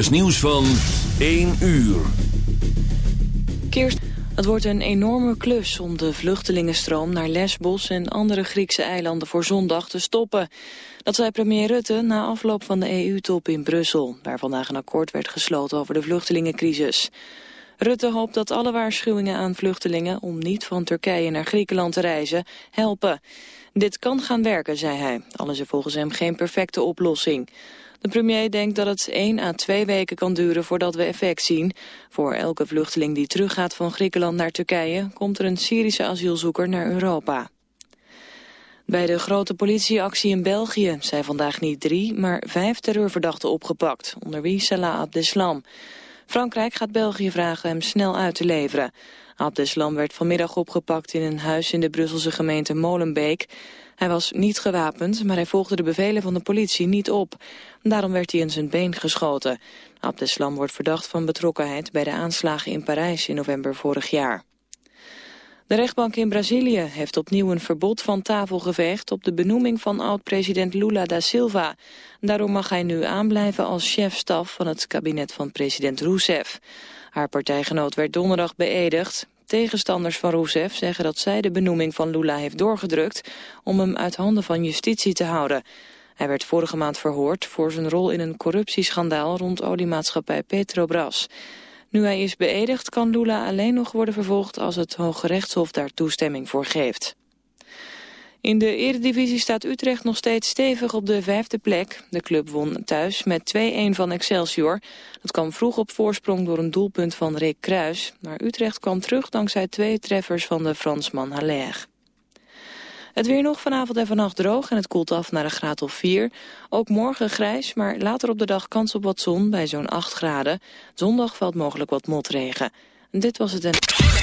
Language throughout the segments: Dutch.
is nieuws van 1 uur. Kirst, het wordt een enorme klus om de vluchtelingenstroom naar Lesbos en andere Griekse eilanden voor zondag te stoppen. Dat zei premier Rutte na afloop van de EU-top in Brussel, waar vandaag een akkoord werd gesloten over de vluchtelingencrisis. Rutte hoopt dat alle waarschuwingen aan vluchtelingen om niet van Turkije naar Griekenland te reizen helpen. Dit kan gaan werken, zei hij, al is er volgens hem geen perfecte oplossing. De premier denkt dat het 1 à 2 weken kan duren voordat we effect zien. Voor elke vluchteling die teruggaat van Griekenland naar Turkije... komt er een Syrische asielzoeker naar Europa. Bij de grote politieactie in België zijn vandaag niet drie, maar vijf terreurverdachten opgepakt, onder wie Salah Abdeslam. Frankrijk gaat België vragen hem snel uit te leveren. Abdeslam werd vanmiddag opgepakt in een huis in de Brusselse gemeente Molenbeek. Hij was niet gewapend, maar hij volgde de bevelen van de politie niet op. Daarom werd hij in zijn been geschoten. Abdeslam wordt verdacht van betrokkenheid bij de aanslagen in Parijs in november vorig jaar. De rechtbank in Brazilië heeft opnieuw een verbod van tafel geveegd op de benoeming van oud-president Lula da Silva. Daarom mag hij nu aanblijven als chefstaf van het kabinet van president Rousseff. Haar partijgenoot werd donderdag beëdigd. Tegenstanders van Rousseff zeggen dat zij de benoeming van Lula heeft doorgedrukt om hem uit handen van justitie te houden. Hij werd vorige maand verhoord voor zijn rol in een corruptieschandaal rond oliemaatschappij Petrobras. Nu hij is beëdigd kan Lula alleen nog worden vervolgd als het Hoge Rechtshof daar toestemming voor geeft. In de eredivisie staat Utrecht nog steeds stevig op de vijfde plek. De club won thuis met 2-1 van Excelsior. Dat kwam vroeg op voorsprong door een doelpunt van Rick Kruis. Maar Utrecht kwam terug dankzij twee treffers van de Fransman Haller. Het weer nog vanavond en vannacht droog en het koelt af naar een graad of 4. Ook morgen grijs, maar later op de dag kans op wat zon bij zo'n 8 graden. Zondag valt mogelijk wat motregen. Dit was het en...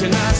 tonight.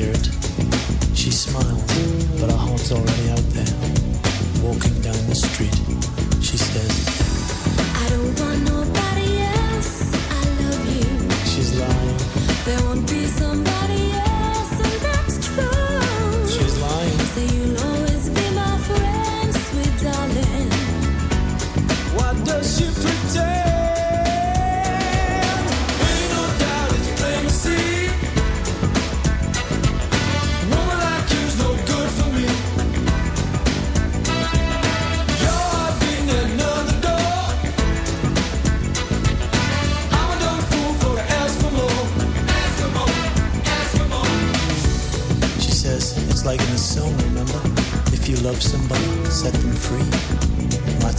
hear it. She smiles, but her heart's already out there. Walking down the street, she says,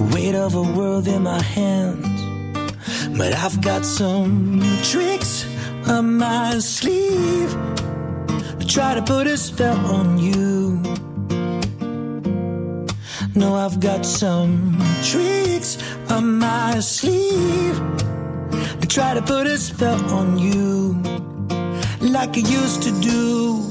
Weight of a world in my hands. But I've got some tricks up my sleeve to try to put a spell on you. No, I've got some tricks up my sleeve to try to put a spell on you, like I used to do.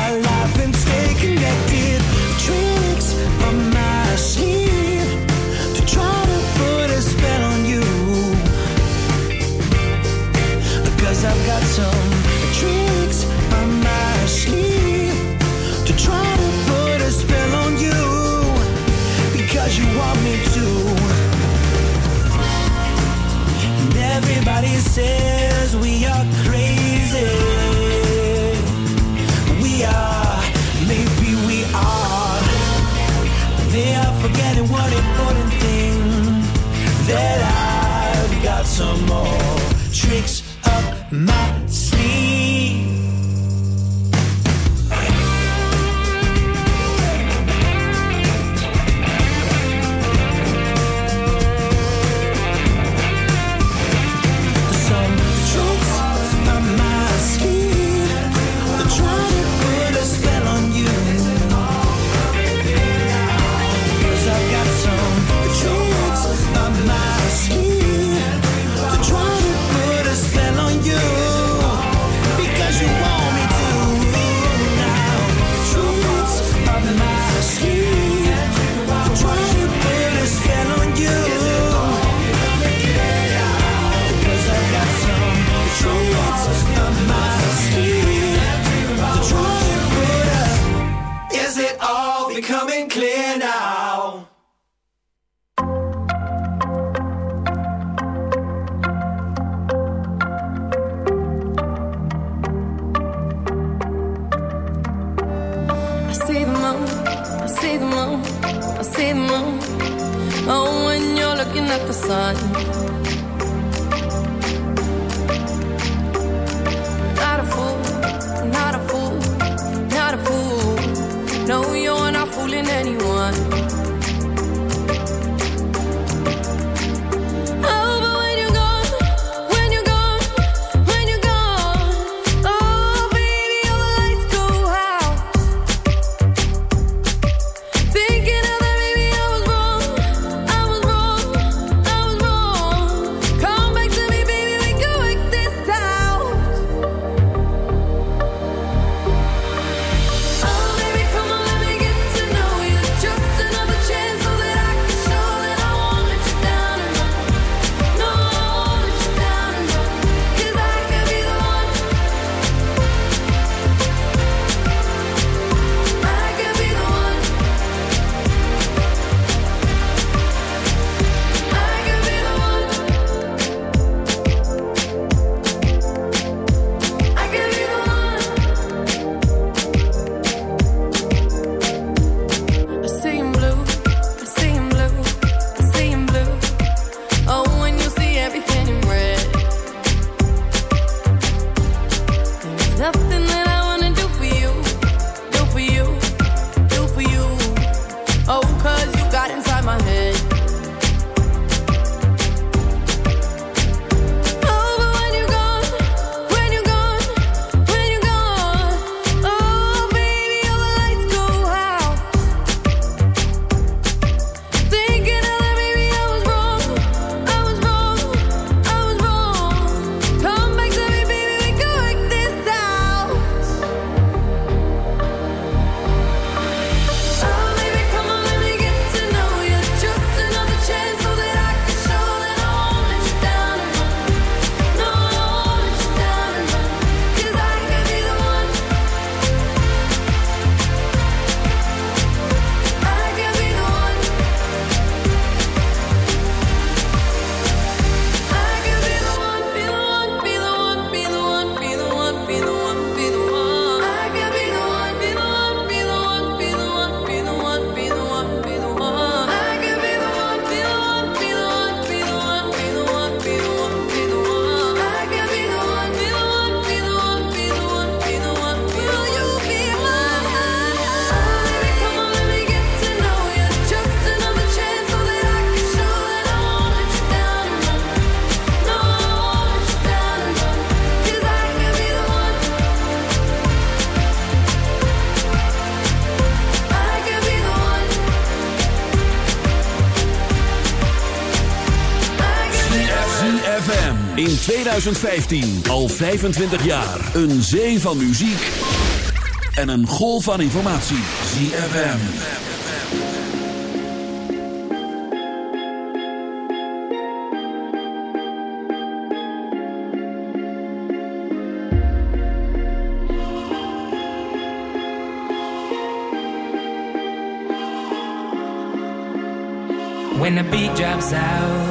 says we are crazy. We are, maybe we are. They are forgetting one important thing that I've got some more tricks up my 2015. Al 25 jaar. Een zee van muziek en een golf van informatie. ZFM. When the beat drops out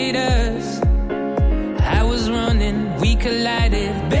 light it.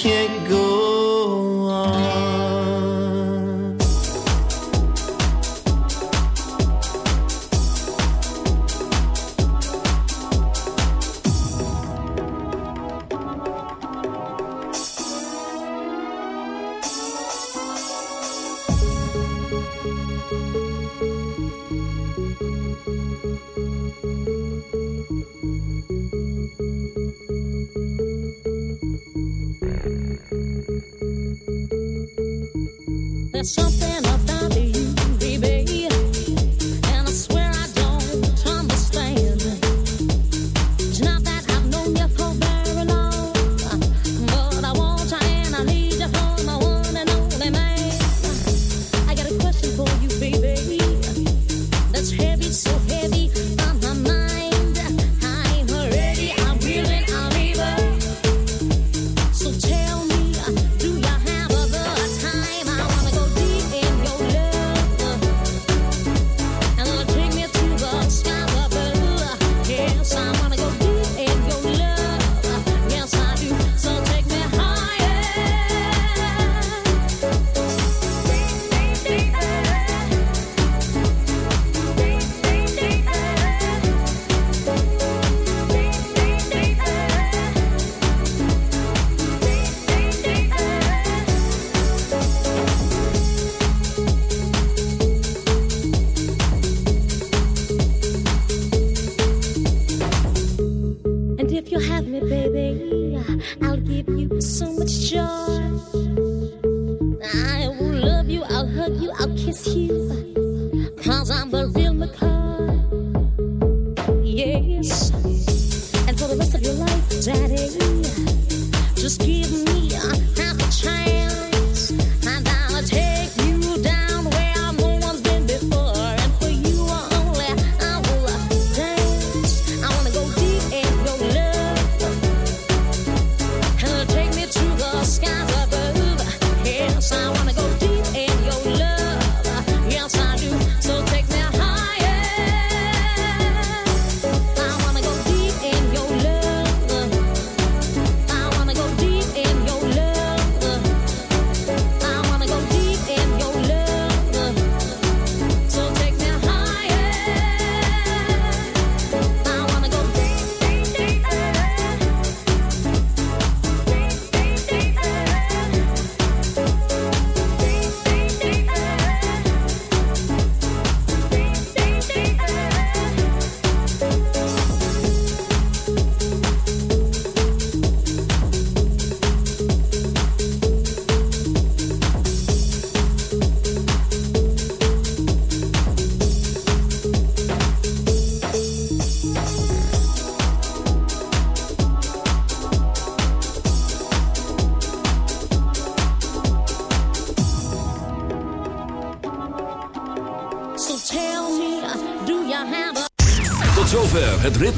can't go so much joy. I will love you, I'll hug you, I'll kiss you.